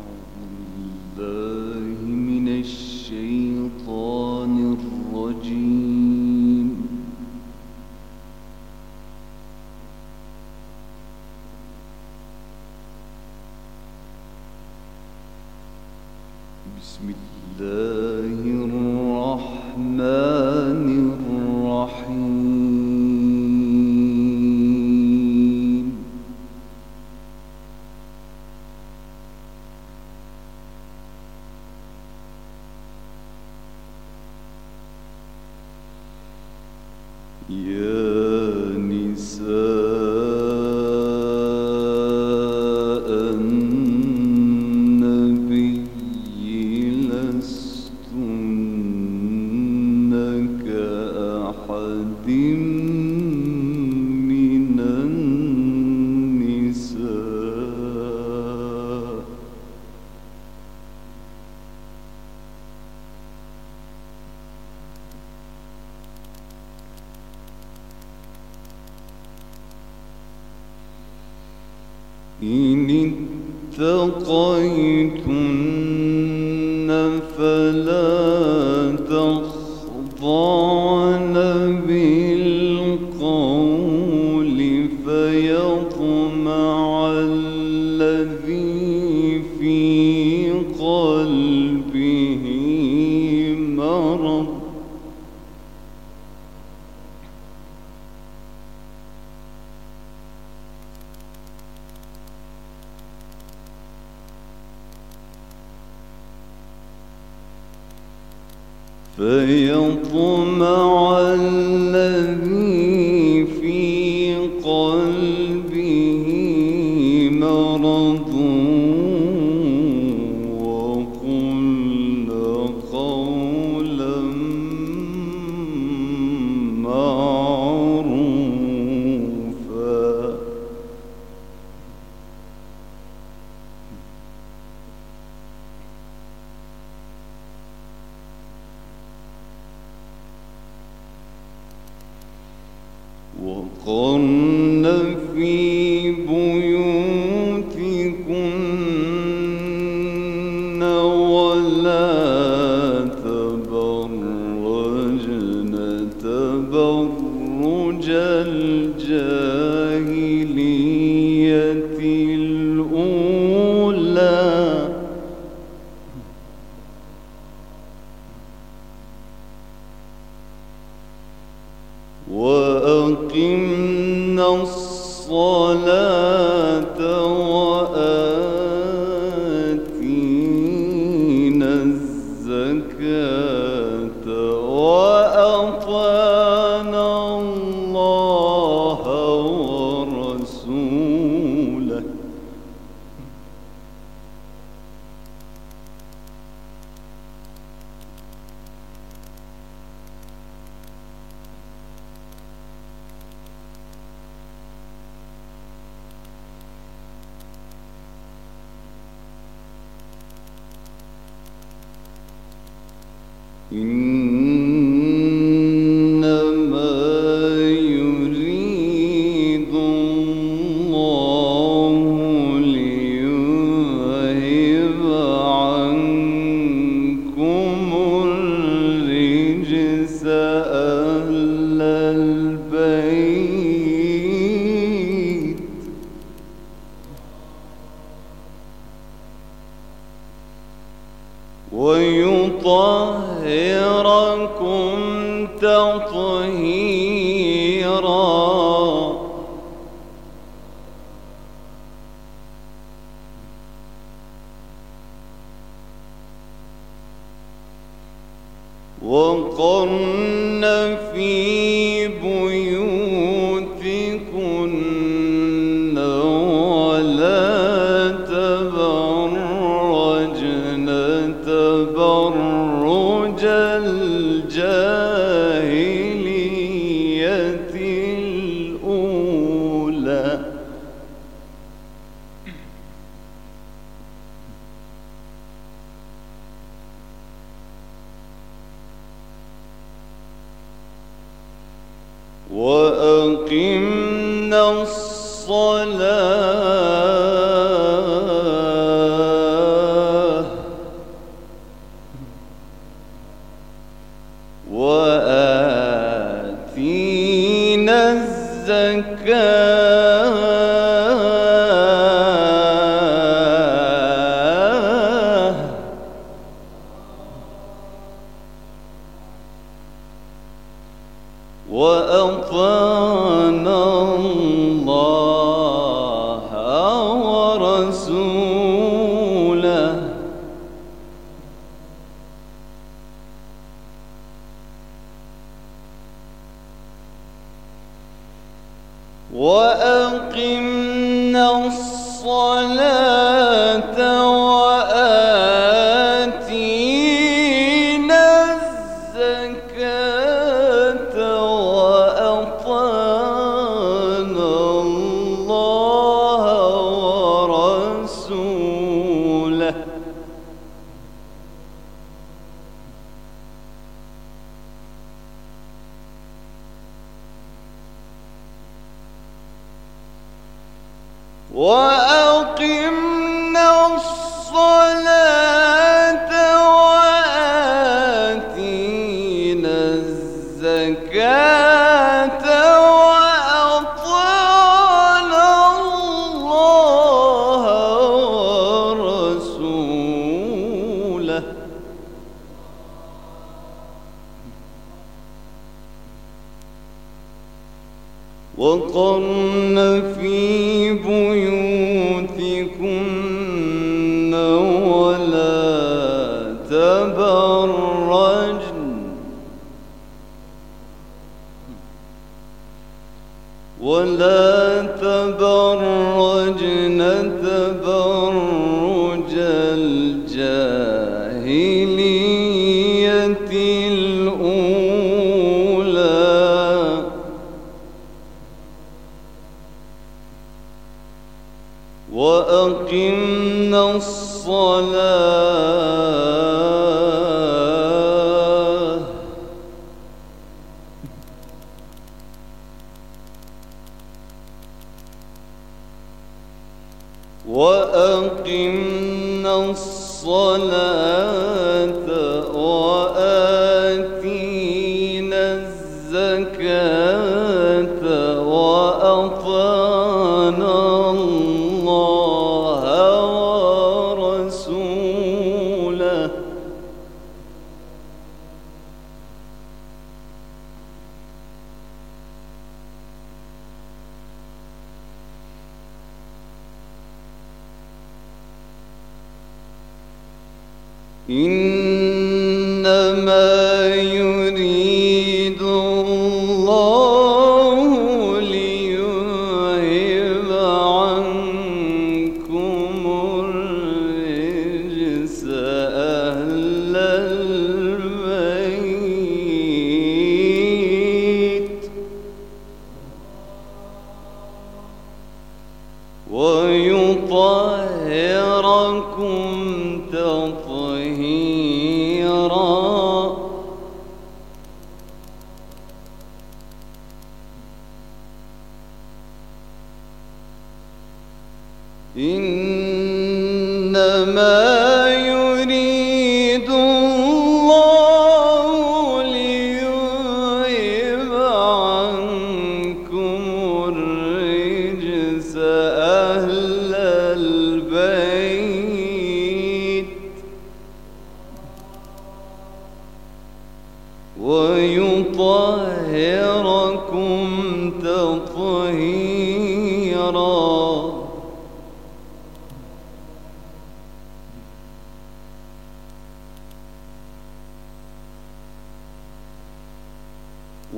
Oh. إن اتقيتن فلا تخضعن. فيطمع الذي إن الصلاة وآل إن وقرن في punho الصلاه إنما يريد الله ليذهب عنكم الرجس أهل البيت ويطهر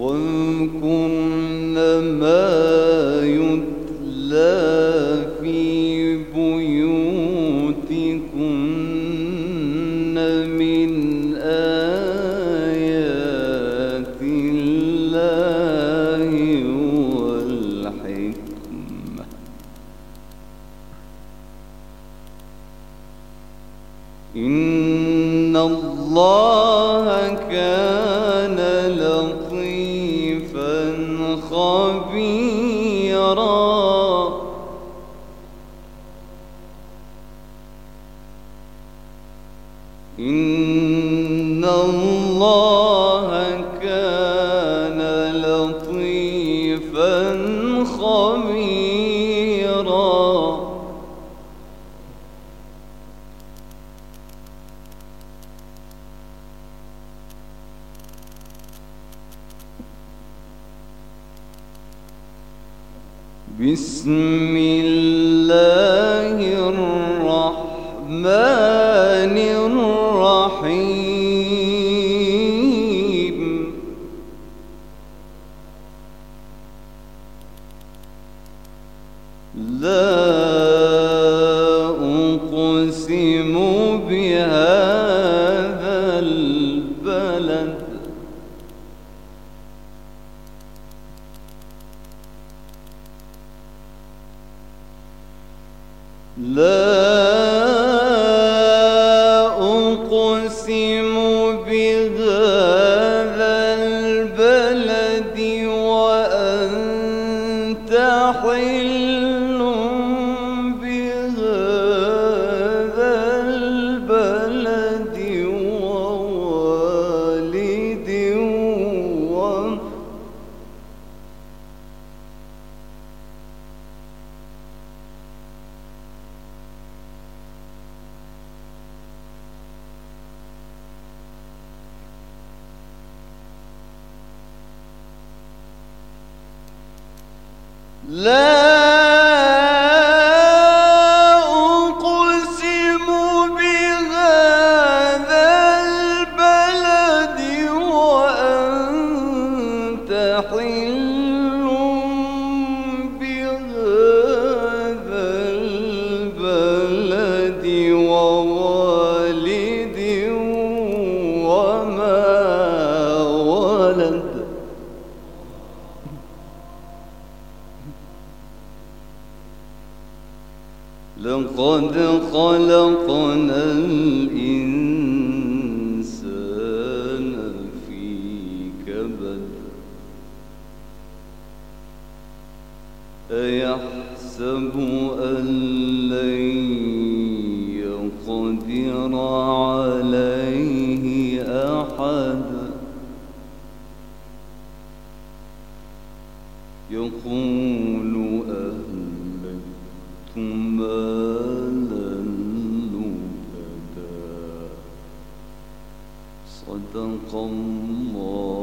واذكر الله كان لطيفا خبيرا. بسم الله الرحمن love. love. لقد خلقنا الإنسان في كبد أيحسب أن لن يقدر عليه أحد يقول صدق الله